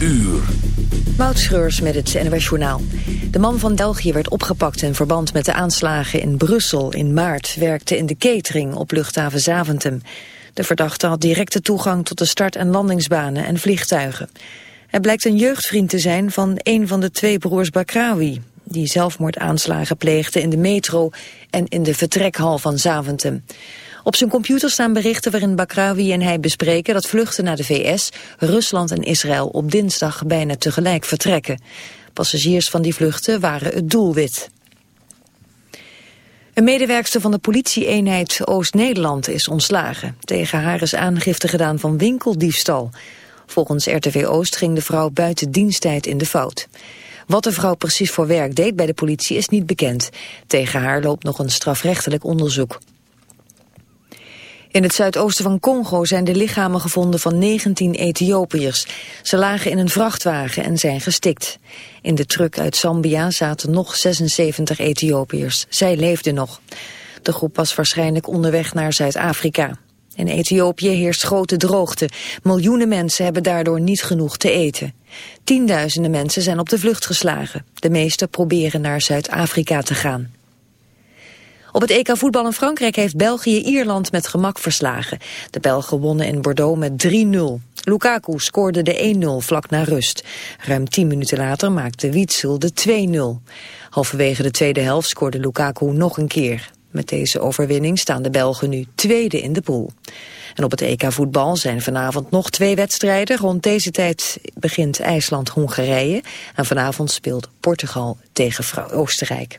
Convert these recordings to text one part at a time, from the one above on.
uur. Moutschreurs met het NWS Journaal. De man van België werd opgepakt in verband met de aanslagen in Brussel in maart. Werkte in de catering op luchthaven Zaventem. De verdachte had directe toegang tot de start- en landingsbanen en vliegtuigen. Hij blijkt een jeugdvriend te zijn van een van de twee broers Bakrawi... die zelfmoordaanslagen pleegden in de metro en in de vertrekhal van Zaventem. Op zijn computer staan berichten waarin Bakrawi en hij bespreken dat vluchten naar de VS, Rusland en Israël op dinsdag bijna tegelijk vertrekken. Passagiers van die vluchten waren het doelwit. Een medewerkster van de politieeenheid Oost-Nederland is ontslagen. Tegen haar is aangifte gedaan van winkeldiefstal. Volgens RTV Oost ging de vrouw buiten diensttijd in de fout. Wat de vrouw precies voor werk deed bij de politie is niet bekend. Tegen haar loopt nog een strafrechtelijk onderzoek. In het zuidoosten van Congo zijn de lichamen gevonden van 19 Ethiopiërs. Ze lagen in een vrachtwagen en zijn gestikt. In de truck uit Zambia zaten nog 76 Ethiopiërs. Zij leefden nog. De groep was waarschijnlijk onderweg naar Zuid-Afrika. In Ethiopië heerst grote droogte. Miljoenen mensen hebben daardoor niet genoeg te eten. Tienduizenden mensen zijn op de vlucht geslagen. De meesten proberen naar Zuid-Afrika te gaan. Op het EK voetbal in Frankrijk heeft België Ierland met gemak verslagen. De Belgen wonnen in Bordeaux met 3-0. Lukaku scoorde de 1-0 vlak na rust. Ruim 10 minuten later maakte Witsel de 2-0. Halverwege de tweede helft scoorde Lukaku nog een keer. Met deze overwinning staan de Belgen nu tweede in de pool. En op het EK voetbal zijn vanavond nog twee wedstrijden. Rond deze tijd begint IJsland-Hongarije. En vanavond speelt Portugal tegen Oostenrijk.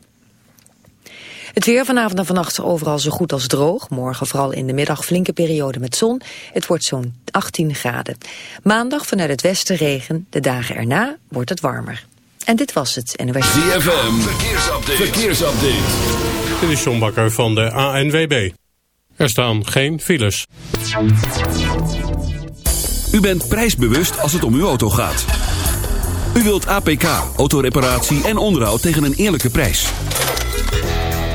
Het weer vanavond en vannacht overal zo goed als droog. Morgen vooral in de middag flinke periode met zon. Het wordt zo'n 18 graden. Maandag vanuit het westen regen. De dagen erna wordt het warmer. En dit was het NOS. ZFM, verkeersupdate. verkeersupdate. Dit is John Bakker van de ANWB. Er staan geen files. U bent prijsbewust als het om uw auto gaat. U wilt APK, autoreparatie en onderhoud tegen een eerlijke prijs.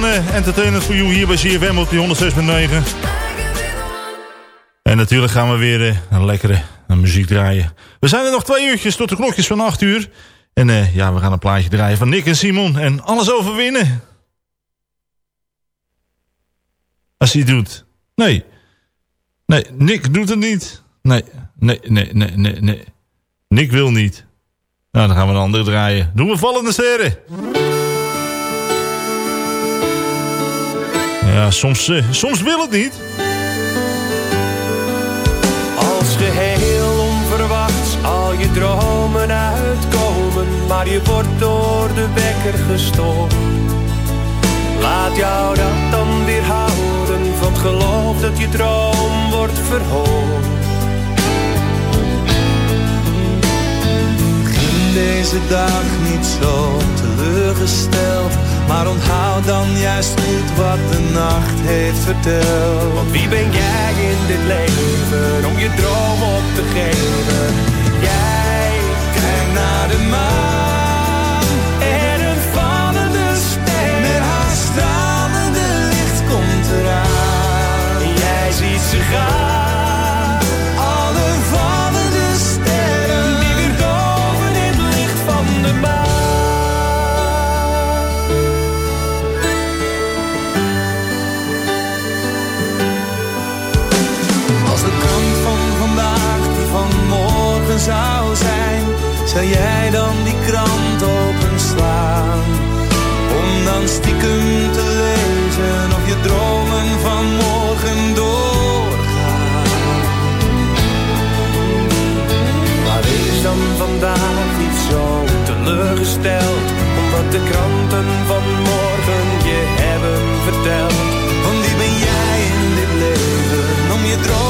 Van eh for You hier bij CFM op die 106.9. I can be the one. En natuurlijk gaan we weer eh, een lekkere eh, muziek draaien. We zijn er nog twee uurtjes tot de klokjes van 8 uur. En ja, we gaan een plaatje draaien van Nick en Simon. En alles overwinnen. Als hij doet. Nee. Nee, Nick doet het niet. Nee, nee, nee, nee, nee, nee. Nick wil niet. Nou, dan gaan we een andere draaien. Doen we Vallende Sterren. Ja, soms, eh, soms wil het niet. Als geheel onverwachts al je dromen uitkomen, maar je wordt door de wekker gestoord. Laat jou dat dan weer houden van geloof dat je droom wordt verhoord. Begin deze dag niet zo teleurgesteld. Maar onthoud dan juist goed wat de nacht heeft verteld. Want wie ben jij in dit leven om je droom op te geven? Jij Kijk naar de maan. en een vallende ster. Met haar stralende licht komt eraan. Jij ziet ze gaan. Zou jij dan die krant openslaan? Om dan stiekem te lezen of je dromen van morgen doorgaan. Maar is dan vandaag niet zo teleurgesteld Omdat de kranten van morgen je hebben verteld Want wie ben jij in dit leven om je droom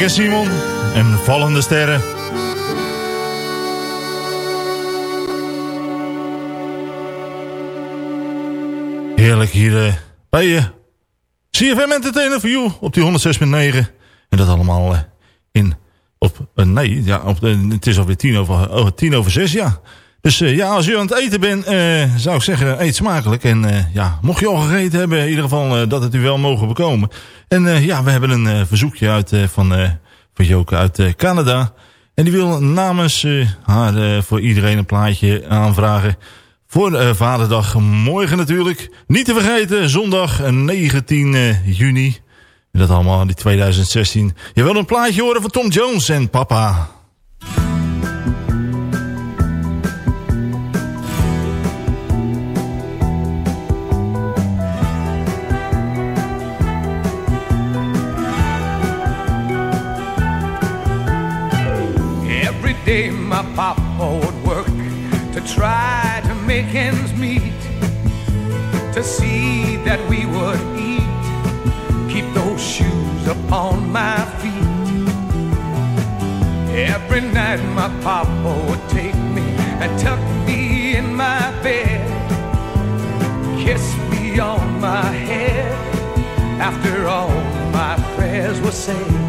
En Simon en Vallende Sterren. Heerlijk hier uh, bij je. CFM Entertainer for You op die 106.9. En dat allemaal uh, in op... Uh, nee, ja, op het is alweer tien over, oh, tien over zes, ja. Dus ja, als je aan het eten bent, zou ik zeggen, eet smakelijk. En ja, mocht je al gegeten hebben, in ieder geval dat het u wel mogen bekomen. En ja, we hebben een verzoekje uit van van Joke uit Canada. En die wil namens haar voor iedereen een plaatje aanvragen. Voor Vaderdag morgen natuurlijk. Niet te vergeten, zondag 19 juni. En dat allemaal in 2016. Je wil een plaatje horen van Tom Jones en papa. Day my papa would work to try to make ends meet, to see that we would eat, keep those shoes upon my feet. Every night my papa would take me and tuck me in my bed, kiss me on my head after all my prayers were said.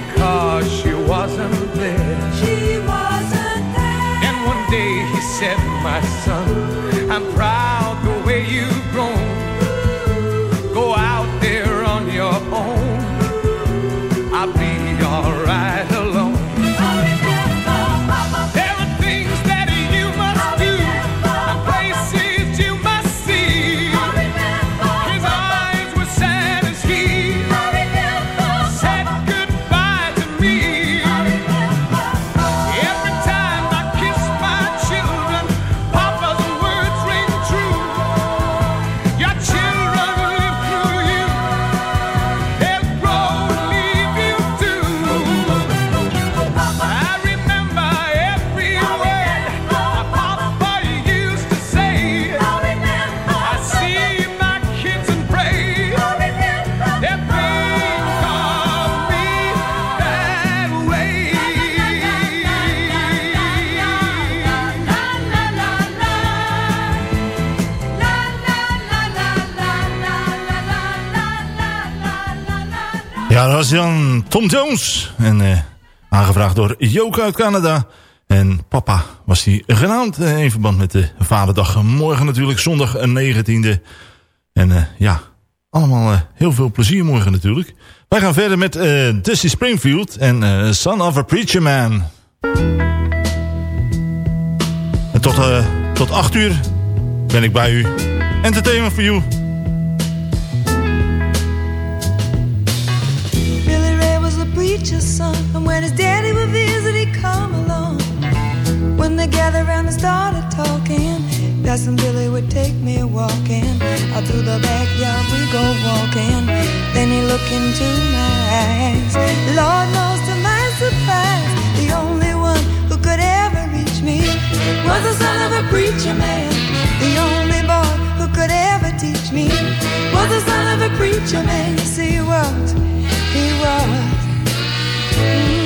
Because she wasn't there. She wasn't there. And one day he said, My son, I'm proud Ja, dat was dan Tom Jones. En eh, aangevraagd door Joke uit Canada. En papa was hij genaamd eh, in verband met de vaderdag. Morgen natuurlijk, zondag een 19e. En eh, ja, allemaal heel veel plezier morgen natuurlijk. Wij gaan verder met Dusty Springfield en Son of a Preacher Man. En tot, tot 8 uur ben ik bij u. Entertainment for you. When his daddy would visit, he'd come along. When they gathered around and started talking, Cousin Billy would take me walking. Out through the backyard we go walking. Then he looked into my eyes. Lord knows to my surprise, the only one who could ever reach me was the son of a preacher man. The only boy who could ever teach me was the son of a preacher man. Yes, he was. He was. Mm.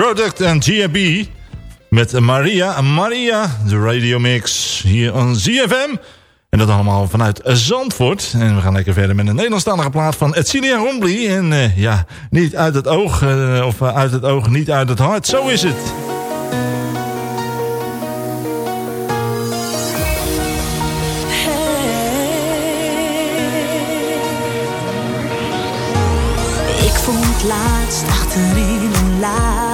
Product en GMB met Maria Maria, de radiomix hier aan ZFM. En dat allemaal vanuit Zandvoort. En we gaan lekker verder met een Nederlandstalige plaat van Edcilia Rombly. En eh, ja, niet uit het oog, eh, of eh, uit het oog, niet uit het hart. Zo is het. Ik vond laatst achterin een laag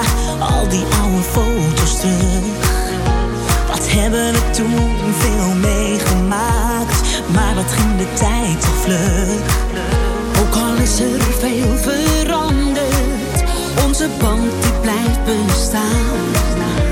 wat hebben we toen veel meegemaakt? Maar wat ging de tijd toch vlug? Ook al is er veel veranderd, onze band die blijft bestaan.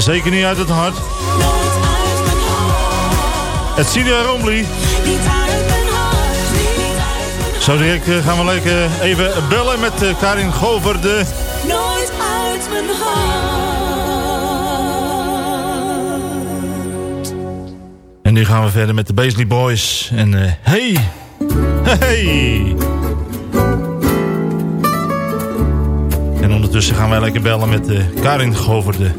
Zeker niet uit het hart. Het Cilia Romli. Zo direct eh, gaan we lekker even bellen met eh, Karin Goverde. Nooit uit mijn hart. En nu gaan we verder met de Beasley Boys. En uh, hey, hey. En ondertussen gaan wij lekker bellen met Karin Goverde.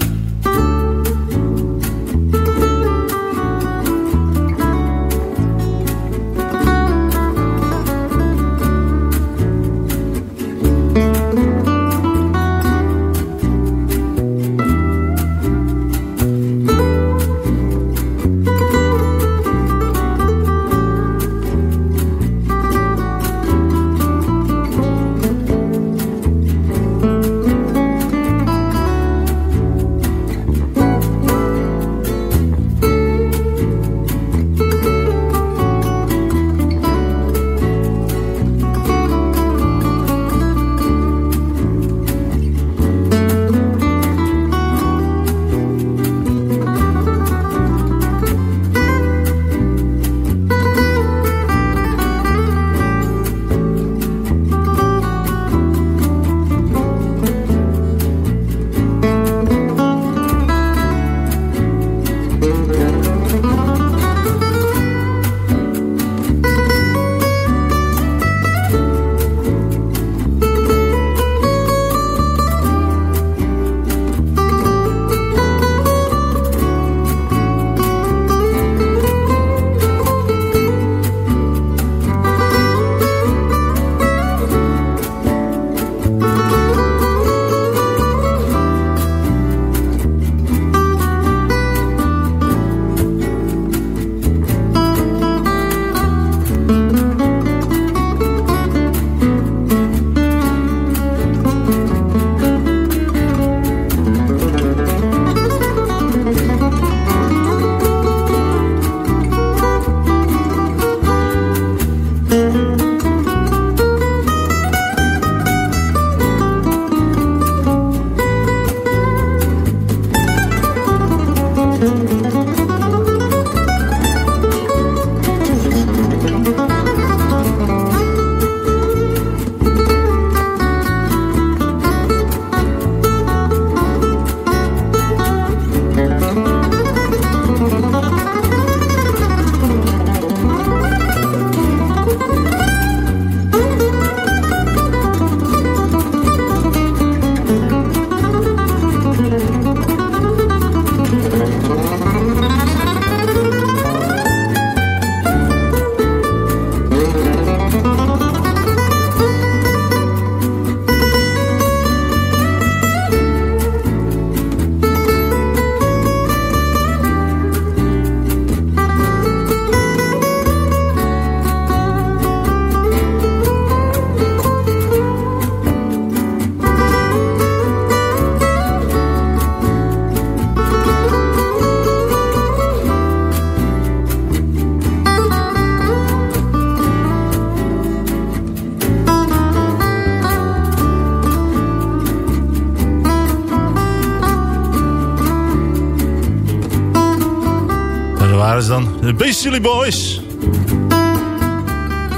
Beastly Boys.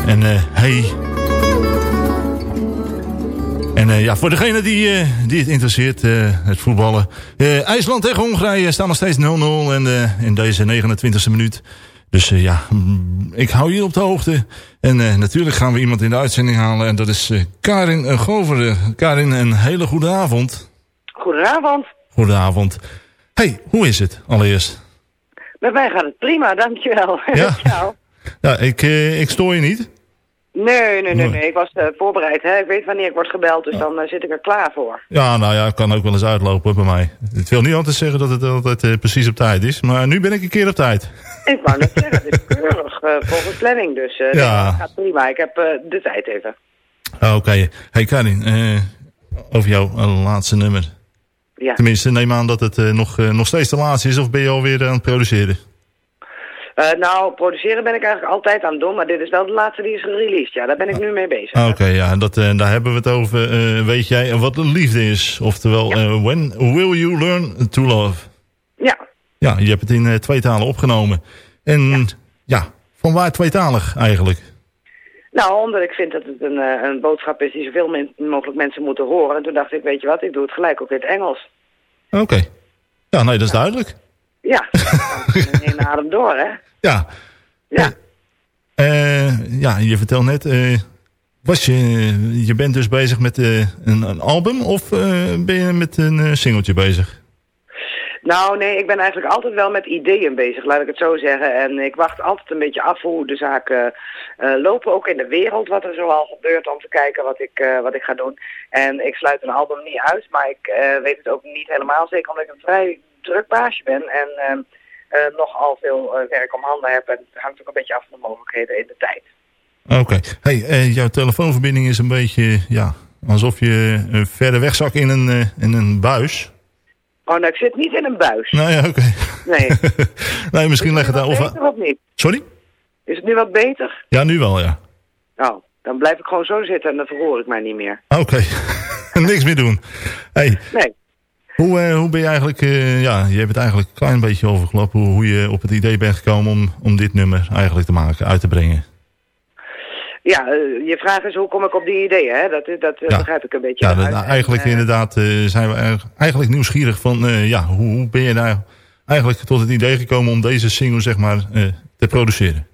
En eh, hey. En eh, ja, voor degene die, eh, die het interesseert, het voetballen. IJsland tegen Hongarije staan nog steeds 0-0 en, in deze 29e minuut. Dus ja, mm, ik hou je op de hoogte. En natuurlijk gaan we iemand in de uitzending halen. En dat is Karin Goveren. Karin, een hele goede avond. Goedenavond. Goedenavond. Hey, hoe is het allereerst? Met mij gaat het prima, dankjewel. Ja? Ja, ik, eh, ik stoor je niet. Nee, nee, nee, nee. Ik was eh, voorbereid. Hè? Ik weet wanneer ik word gebeld, dus dan eh, zit ik er klaar voor. Ja, nou ja, het kan ook wel eens uitlopen bij mij. Het wil niet altijd zeggen dat het altijd precies op tijd is. Maar nu ben ik een keer op tijd. Ik wou net zeggen, het is keurig volgens planning, dus Ja. nee, het gaat prima. Ik heb de tijd even. Oké. Hey Karin, over jouw laatste nummer. Ja. Tenminste, neem aan dat het eh, nog, eh, nog steeds de laatste is of ben je alweer aan het produceren? Eh, nou, produceren ben ik eigenlijk altijd aan het doen, maar dit is wel de laatste die is gereleased. Ja, daar ben ik nu mee bezig. Ah, Oké, ja, dat, eh, daar hebben we het over. Eh, weet jij wat liefde is? Oftewel, eh, when will you learn to love? Ja. Ja, je hebt het in eh, twee talen opgenomen. En ja, van waar tweetalig eigenlijk? Nou, omdat ik vind dat het een, eh, een boodschap is die zoveel men- mogelijk mensen moeten horen. En toen dacht ik, weet je wat, ik doe het gelijk ook in het Engels. Oké. Ja, nee, dat is duidelijk. Ja, in één adem door, hè? Ja. Ja. Eh, ja, je vertelt net, eh, was je, je bent dus bezig met een, een album of ben je met een singeltje bezig? Nou, nee, ik ben eigenlijk altijd wel met ideeën bezig, laat ik het zo zeggen. En ik wacht altijd een beetje af hoe de zaken eh, lopen, ook in de wereld, wat er zoal gebeurt, om te kijken wat ik, eh, wat ik ga doen. En ik sluit een album niet uit, maar ik eh, weet het ook niet helemaal zeker, omdat ik een vrij druk baasje ben en ehm, eh, nogal veel werk om handen heb. En het hangt ook een beetje af van de mogelijkheden in de tijd. Oké. Hey, eh, jouw telefoonverbinding is een beetje, ja, alsof je verder wegzakt in een, in een buis. Oh, nou, ik zit niet in een buis. Nou ja, oké. Nee. nee, misschien leg het daar... Is het beter of niet? sorry? Is het nu wat beter? Ja, nu wel, ja. Nou, dan blijf ik gewoon zo zitten en dan verhoor ik mij niet meer. Oké. Niks meer doen. Hey, Nee. hoe, eh, hoe ben je eigenlijk... eh, ja, je hebt het eigenlijk een klein beetje overgelopen... Hoe, hoe je op het idee bent gekomen om, om dit nummer eigenlijk te maken, uit te brengen. Ja, eh, je vraag is hoe kom ik op die ideeën, hè? Dat, dat eh, Ja. begrijp ik een beetje. Ja, dat- nou, eigenlijk En, eh, inderdaad eh, zijn we eigenlijk nieuwsgierig van... eh, ja, hoe, hoe ben je daar eigenlijk tot het idee gekomen om deze single zeg maar eh, te produceren?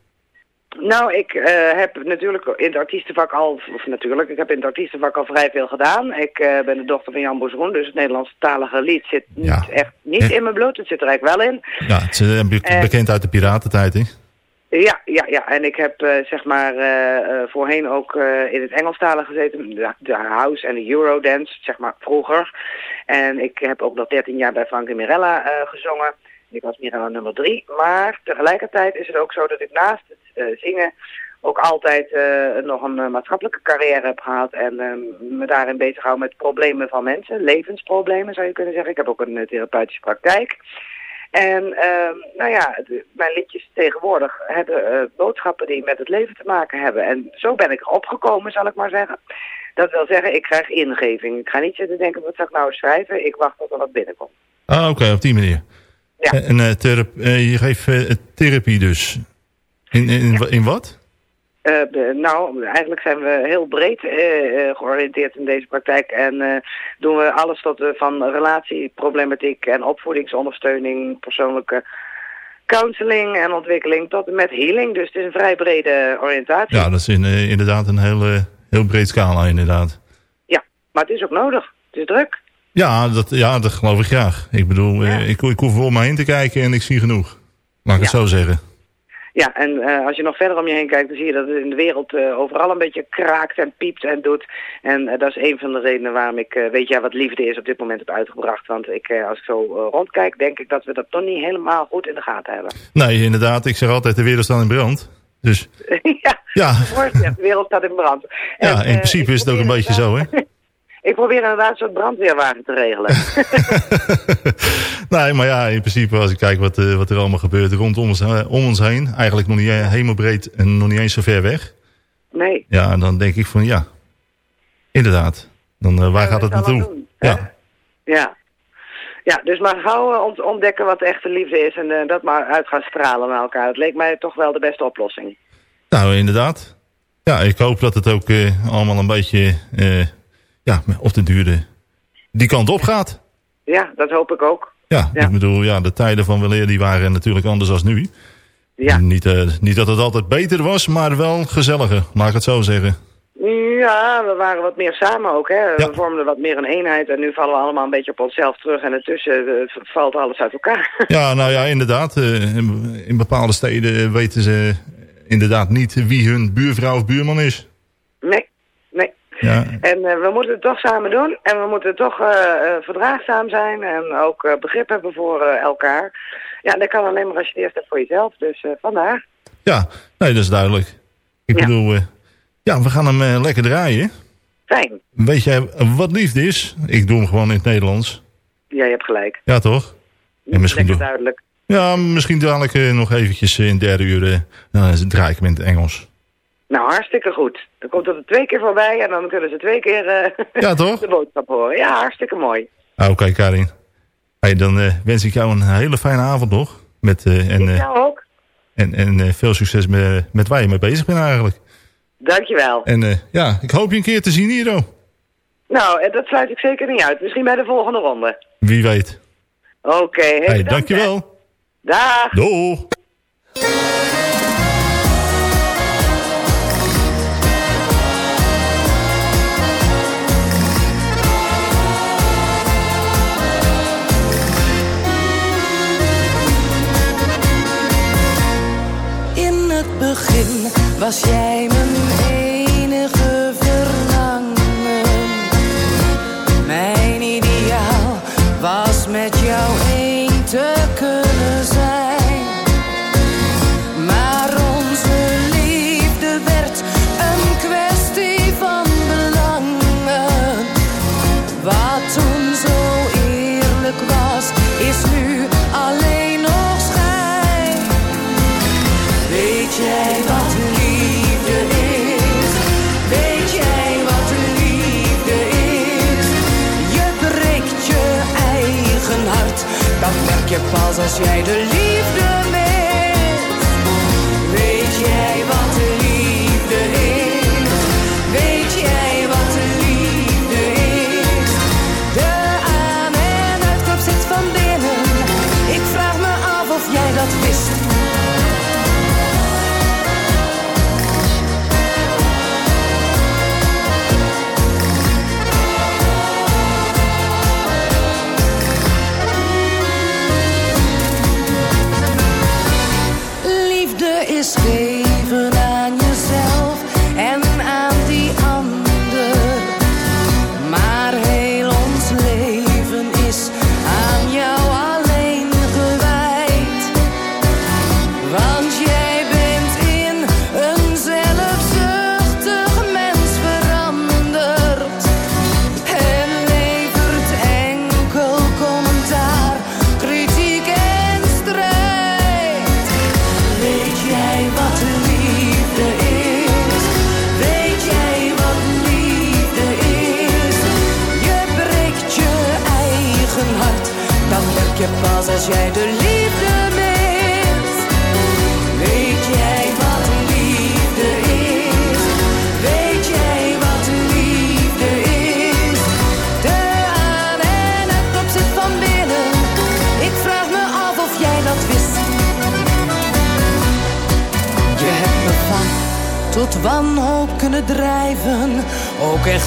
Nou, ik eh, heb natuurlijk in het artiestenvak al, of natuurlijk, ik heb in het artiestenvak al vrij veel gedaan. Ik eh, ben de dochter van Jan Boesroen, dus het Nederlandstalige lied zit niet Ja. echt niet in mijn bloed. Het zit er eigenlijk wel in. Ja, het is eh, Eh. bekend uit de piratentijd, hè? Ja, ja, ja. En ik heb eh, zeg maar eh, eh, voorheen ook in het Engelstalen gezeten. De, house en de eurodance, zeg maar vroeger. En ik heb ook nog 13 jaar bij Frank en Mirella gezongen. Ik was Mirella nummer drie. Maar tegelijkertijd is het ook zo dat ik naast het zingen ook altijd nog een maatschappelijke carrière heb gehad. En eh, me daarin bezig hou met problemen van mensen. Levensproblemen zou je kunnen zeggen. Ik heb ook een therapeutische praktijk. En ehm, nou ja, de- mijn liedjes tegenwoordig hebben eh, boodschappen die met het leven te maken hebben. En zo ben ik erop gekomen, zal ik maar zeggen. Dat wil zeggen, ik krijg ingeving. Ik ga niet zitten denken, wat zou ik nou schrijven? Ik wacht tot er wat binnenkomt. Ah, oké, op die manier. Ja. En eh, je geeft therapie dus. In, in, in, in wat? Eh, de- nou, eigenlijk zijn we heel breed eh, eh, georiënteerd in deze praktijk. En doen we alles tot, van relatieproblematiek en opvoedingsondersteuning, persoonlijke counseling en ontwikkeling tot en met healing. Dus het is een vrij brede oriëntatie. Ja, dat is in, inderdaad een heel, heel breed scala, inderdaad. Ja, maar het is ook nodig. Het is druk. Ja, dat, ja, dat geloof ik graag. Ik bedoel, ik, ik hoef er om me heen te kijken en ik zie genoeg. Laat ik het zo zeggen. Ja, en eh, als je nog verder om je heen kijkt, dan zie je dat het in de wereld eh, overal een beetje kraakt en piept en doet. En eh, dat is een van de redenen waarom ik, weet jij wat liefde is, op dit moment heb uitgebracht. Want ik, als ik zo rondkijk, denk ik dat we dat toch niet helemaal goed in de gaten hebben. Nee, inderdaad. Ik zeg altijd, de wereld staat in brand. Dus ja, ja, de wereld staat in brand. ja En, in principe is het ook een beetje zo, hè? Ik probeer inderdaad een soort brandweerwagen te regelen. Nee, maar ja, in principe als ik kijk wat, eh, wat er allemaal gebeurt rondom ons, eh, om ons heen. Eigenlijk nog niet eh, hemelbreed en nog niet eens zo ver weg. nee. Ja, dan denk ik van ja, inderdaad. Dan, waar gaat het naartoe? doen, Ja, Ja. Ja, dus maar gauw ont- ontdekken wat de echte liefde is en dat maar uit gaan stralen naar elkaar. Dat leek mij toch wel de beste oplossing. Nou, inderdaad. Ja, ik hoop dat het ook allemaal een beetje, ja, op de duur die kant op gaat. Ja, dat hoop ik ook. Ja, ik bedoel, ja, de tijden van weleer die waren natuurlijk anders dan nu. Ja. Niet, eh, niet dat het altijd beter was, maar wel gezelliger, laat ik het zo zeggen. Ja, we waren wat meer samen ook. Hè. We vormden wat meer een eenheid en nu vallen we allemaal een beetje op onszelf terug. En ertussen eh, valt alles uit elkaar. Ja, nou ja, inderdaad. eh, in, in bepaalde steden weten ze inderdaad niet wie hun buurvrouw of buurman is. nee. Ja, En eh, we moeten het toch samen doen. En we moeten toch eh, eh, verdraagzaam zijn en ook begrip hebben voor elkaar. Ja, dat kan alleen maar als je het eerst hebt voor jezelf. Dus vandaar. ja nee, dat is duidelijk. Ik bedoel, ja, we gaan hem lekker draaien. Fijn. Weet jij wat liefde is? Ik doe hem gewoon in het Nederlands. Ja, je hebt gelijk. Ja, toch? En misschien Lekker duidelijk. ja, misschien dadelijk nog eventjes in derde uur dan draai ik hem in het Engels. Nou, hartstikke goed. Dan komt er twee keer voorbij en dan kunnen ze twee keer eh, Ja, toch? de boodschap horen. Ja, hartstikke mooi. Ah, Oké, Karin. Hey, dan eh, wens ik jou een hele fijne avond nog. Met, eh, en, eh, Jou ook. en, en eh, veel succes met, met waar je mee bezig bent eigenlijk. Dankjewel. En eh, ja, ik hoop je een keer te zien hier. oh. Nou, eh, dat sluit ik zeker niet uit. Misschien bij de volgende ronde. Wie weet. Oké, heel Hey, hè. dankjewel. Dag. Doeg. Mijn als de liefde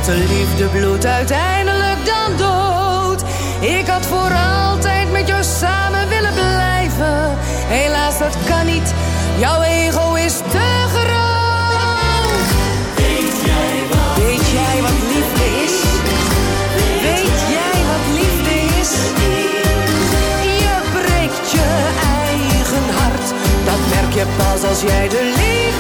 echte liefde bloedt uiteindelijk dan dood. Ik had voor altijd met jou samen willen blijven. Helaas, dat kan niet. Jouw ego is te groot. Weet jij wat, Weet jij wat liefde is? Weet jij wat liefde is? Je breekt je eigen hart. Dat merk je pas als jij de liefde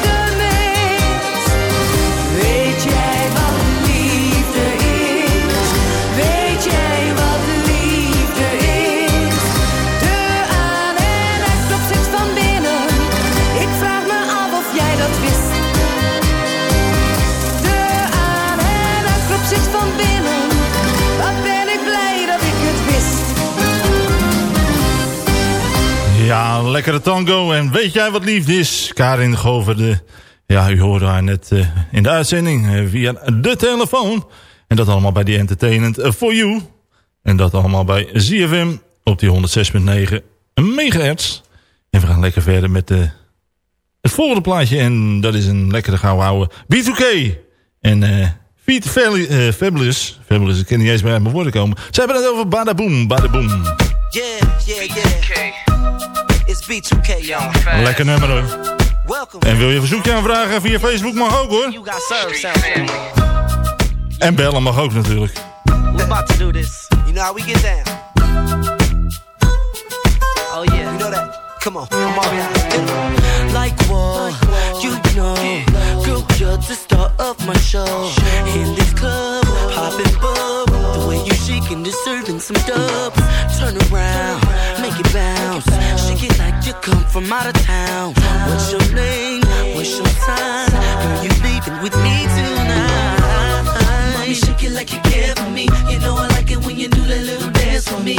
lekkere tango. En weet jij wat liefde is? Karin Goverde. Ja, u hoorde haar net eh, in de uitzending eh, via de telefoon. En dat allemaal bij die Entertainment eh, for You. En dat allemaal bij ZFM op die 106.9 megahertz. En we gaan lekker verder met het volgende plaatje. En dat is een lekkere gouden oude B2K. En Feet Fabulous, Fabulous. Ik kan niet eens meer uit mijn woorden komen. Ze hebben het over Badaboom, Badaboom. Yeah, yeah, yeah. It's B2K, y'all. Lekker nummer hoor. Welcome. En wil je een verzoekje aanvragen via Facebook mag ook hoor. En bellen mag ook natuurlijk. We're about to do this. You know how we get down. Oh yeah. Come on, I'm all out. Like what? You know, girl, you're the star of my show. In this club, popping bub. The way you shaking, deserving some dubs. Turn around, make it bounce. Shake it like you come from out of town. What's your name? What's your sign? Girl, you leaving with me tonight. Mommy, shake it like you care for me. You know I like it when you do that little dance for me.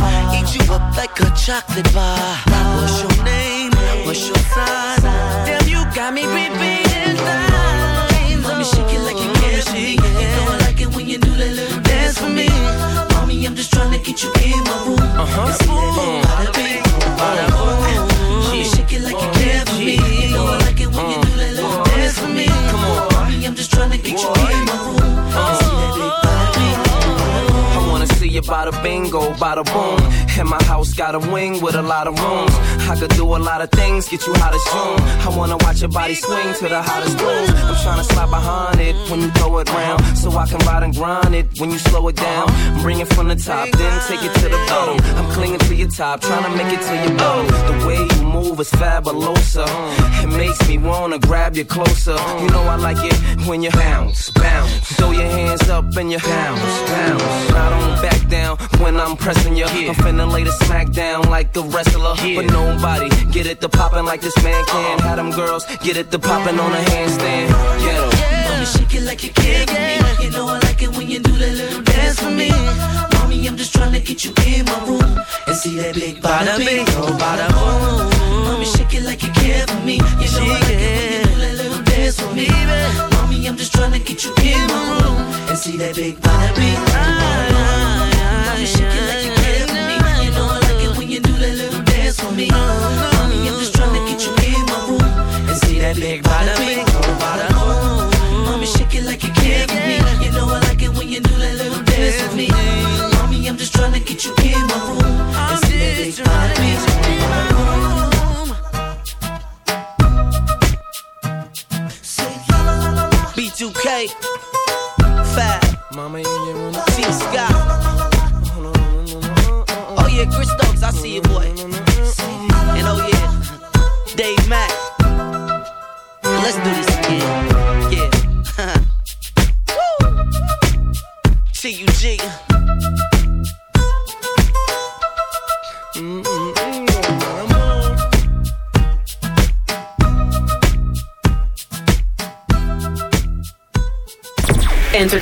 Eat you up like a chocolate bar. What's your name? What's your sign? Damn, you got me repeating. Let me shake it like you care for me. You know I like it when you do that little dance for me. Mommy, I'm just trying to get you in my room. Uh-huh. That little bada bing, bada boom. Mommy, shake it like you care for me. You know I like it when you do that little dance for me. Come on, mommy, I'm just trying to get you in you the bingo, the boom. And my house got a wing with a lot of rooms. I could do a lot of things, get you hot as June. I wanna watch your body swing to the hottest tunes. I'm trying to it when you throw it round. So I can ride and grind it when you slow it down. Bring it from the top, then take it to the bottom. I'm clinging to your top, trying to make it to your bottom. The way you move is fabulosa. It makes me wanna grab you closer. You know I like it when you bounce, bounce. Throw your hands up and you bounce, bounce. I don't back down when I'm pressing you. I'm finna lay the smack down like a wrestler. But nobody get it to poppin' like this man can. Had them girls get it to poppin' on a handstand. 'em. Mommy, shake it like you care for me. You know I like it when you do that little dance for me. Mommy, I'm just trying to get you in my room and see that big bada bing, oh bada boom. Mommy, shake it like you care for me. You know I like it when you do that little dance for me. Mommy, I'm just trying to get you in my room and see that big oh bada boom. Mommy, shake it like you care for me. You know I like it when you do that little dance for me. Mommy, I'm just trying to get you in my room and see that big bada B2K.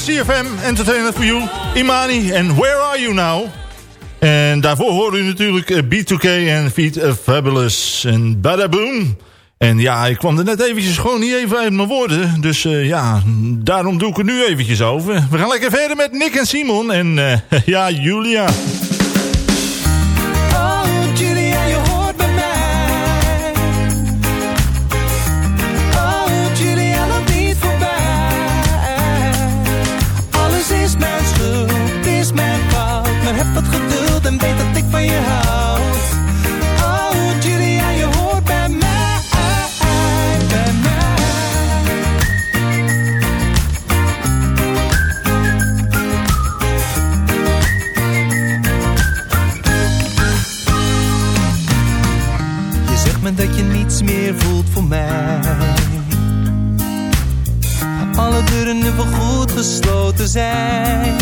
CFM Entertainment for You. Imani en Where Are You Now? En daarvoor hoorde u natuurlijk eh, B2K en Feet Fabulous en Badaboom. En ja, ik kwam er net eventjes gewoon niet even uit mijn woorden. Dus eh, ja, daarom doe ik het nu eventjes over. We gaan lekker verder met Nick en Simon en eh, ja, Julia. Alle deuren nu wel goed gesloten zijn.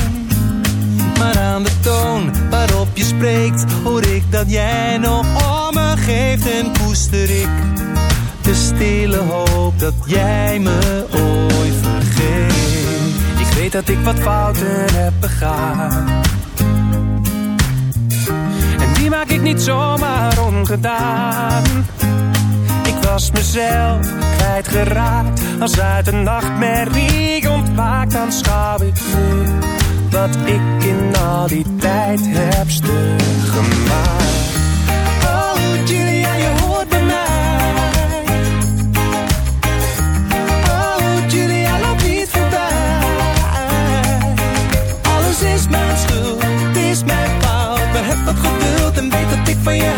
Maar aan de toon waarop je spreekt, hoor ik dat jij nog om me geeft en koester ik de stille hoop dat jij me ooit vergeet. Ik weet dat ik wat fouten heb begaan. En die maak ik niet zomaar ongedaan. Was mezelf kwijtgeraakt. Als uit een nachtmerrie ontwaakt, dan schouw ik nu wat ik in al die tijd heb gemaakt. Oh, Julia, je hoort bij mij. Oh, Julia, loop niet voorbij. Alles is mijn schuld, het is mijn fout. Maar heb wat geduld en weet dat ik van je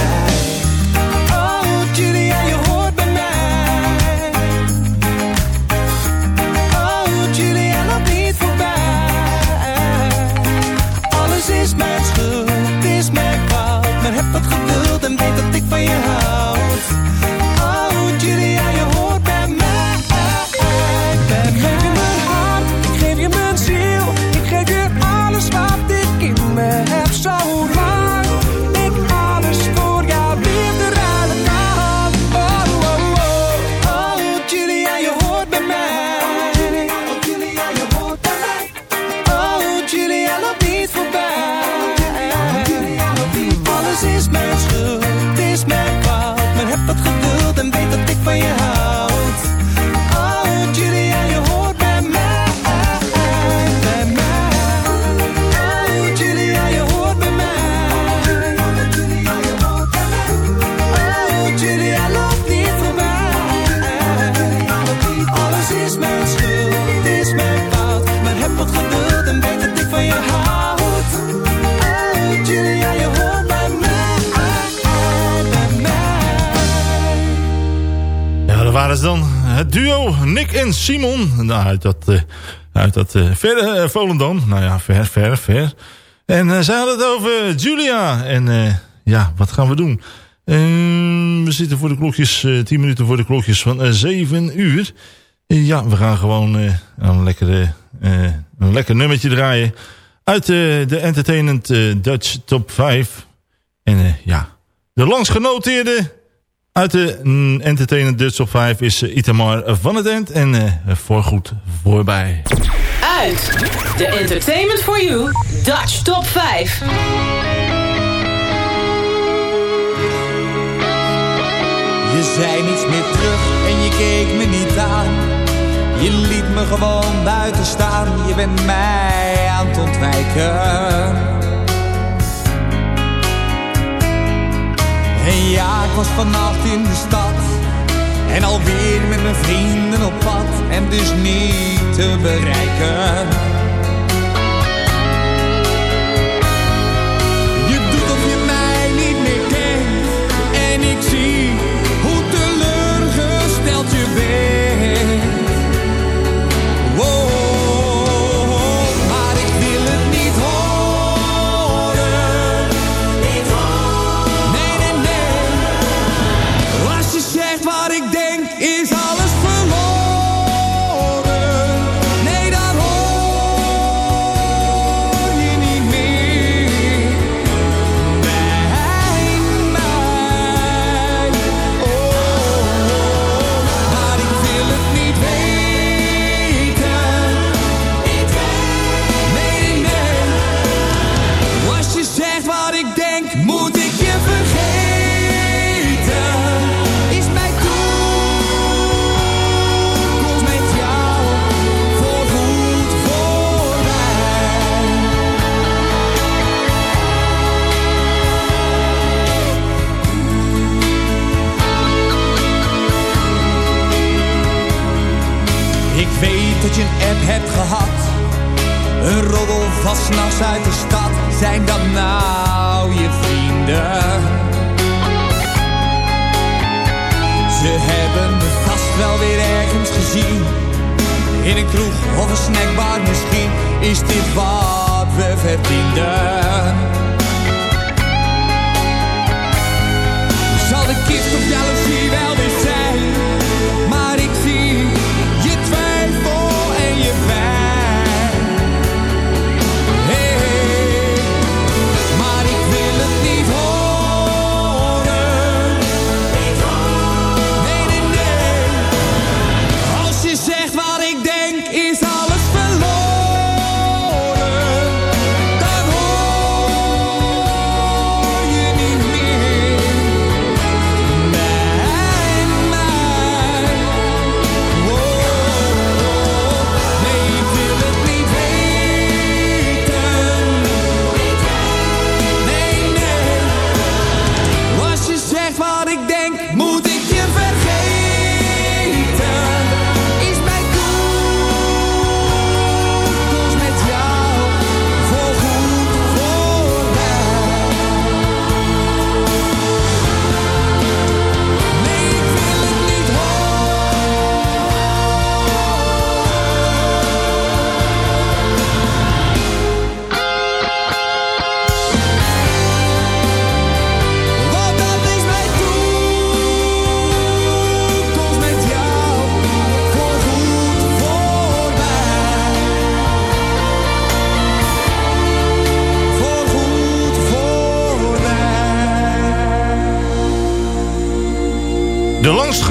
Simon. Nou, uit dat, eh, uit dat eh, verre eh, Volendam. Nou ja, ver, ver, ver. En zij hadden het over Julia. En ja, wat gaan we doen? Ehm, we zitten voor de klokjes, eh 10 minuten voor de klokjes van eh 7 uur. Ja, we gaan gewoon een, een lekker nummertje draaien. Uit de Entertainment Dutch Top 5. En ja, de langst genoteerde uit de mm, Entertainment Dutch Top 5 is eh, Itamar van het End. En eh, voorgoed voorbij. Uit de Entertainment for You Dutch Top 5. Je zei niets meer terug en je keek me niet aan. Je liet me gewoon buiten staan. Je bent mij aan het ontwijken. En ja, ik was vannacht in de stad. En alweer met mijn vrienden op pad. En dus niet te bereiken. Hebt gehad. Een roddel van nachts uit de stad. Zijn dat nou je vrienden? Ze hebben me vast wel weer ergens gezien. In een kroeg of een snackbar misschien. Is dit wat we verdienden? Zal de kist op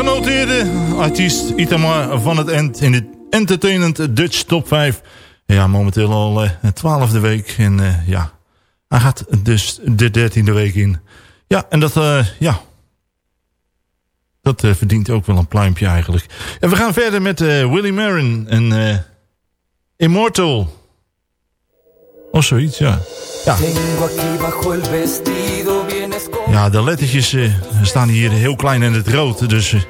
genoteerde artiest Itamar van het End in de Entertainment Dutch Top 5. Ja, momenteel al eh, de twaalfde week. En eh, ja, hij gaat dus de dertiende week in. Ja, en dat, eh, ja... Dat verdient ook wel een pluimpje eigenlijk. En we gaan verder met Willie Marin en Immortal. Of zoiets, ja. Ja, ja de lettertjes eh, staan hier heel klein in het rood. Dus, eh,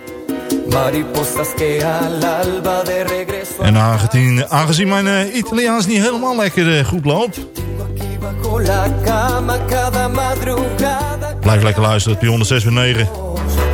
en aangezien, aangezien mijn eh, Italiaans niet helemaal lekker goed loopt... Blijf lekker luisteren op die 106.9.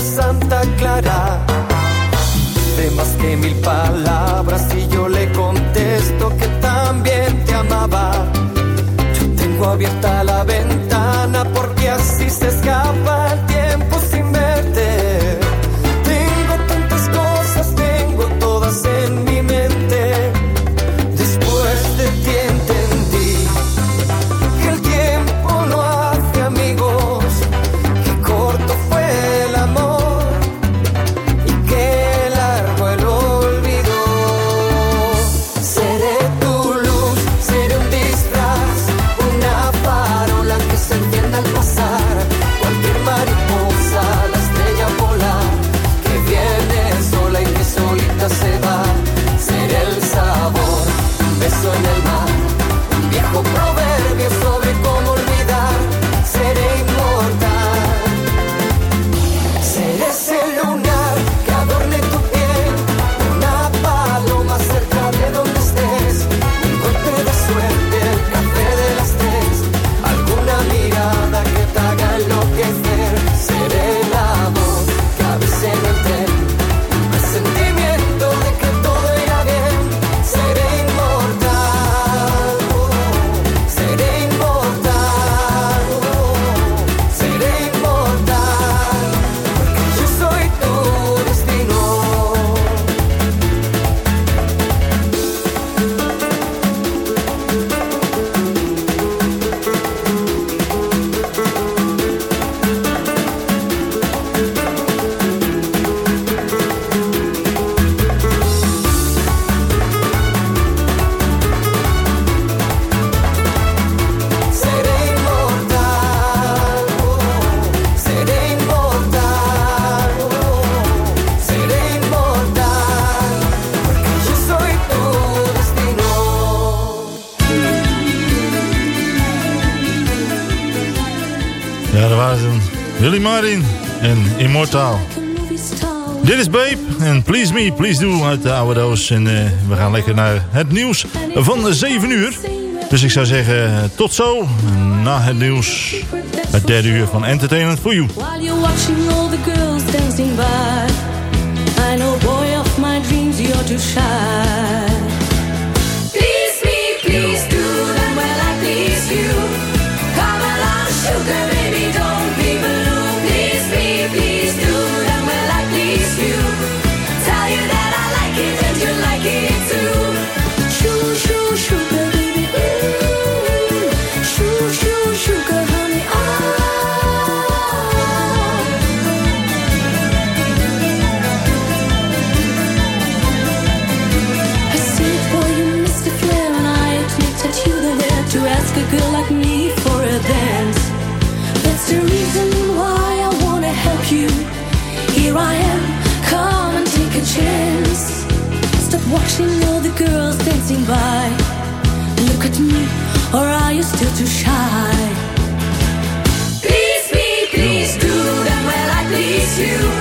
Santa Clara. De más que mil palabras y yo le contesto que también te amaba. Yo tengo abierta la ventana porque así se escapa Hilly Marin en immortal. Dit is Babe en Please Me, Please Do uit de oude doos. En eh, we gaan lekker naar het nieuws van 7 uur. Dus ik zou zeggen tot zo na het nieuws. Het derde uur van Entertainment for You. While you're watching all the girls dancing by. I know boy of my dreams you're too shy. by. Look at me, or are you still too shy? Please me, please do, them well, I please you?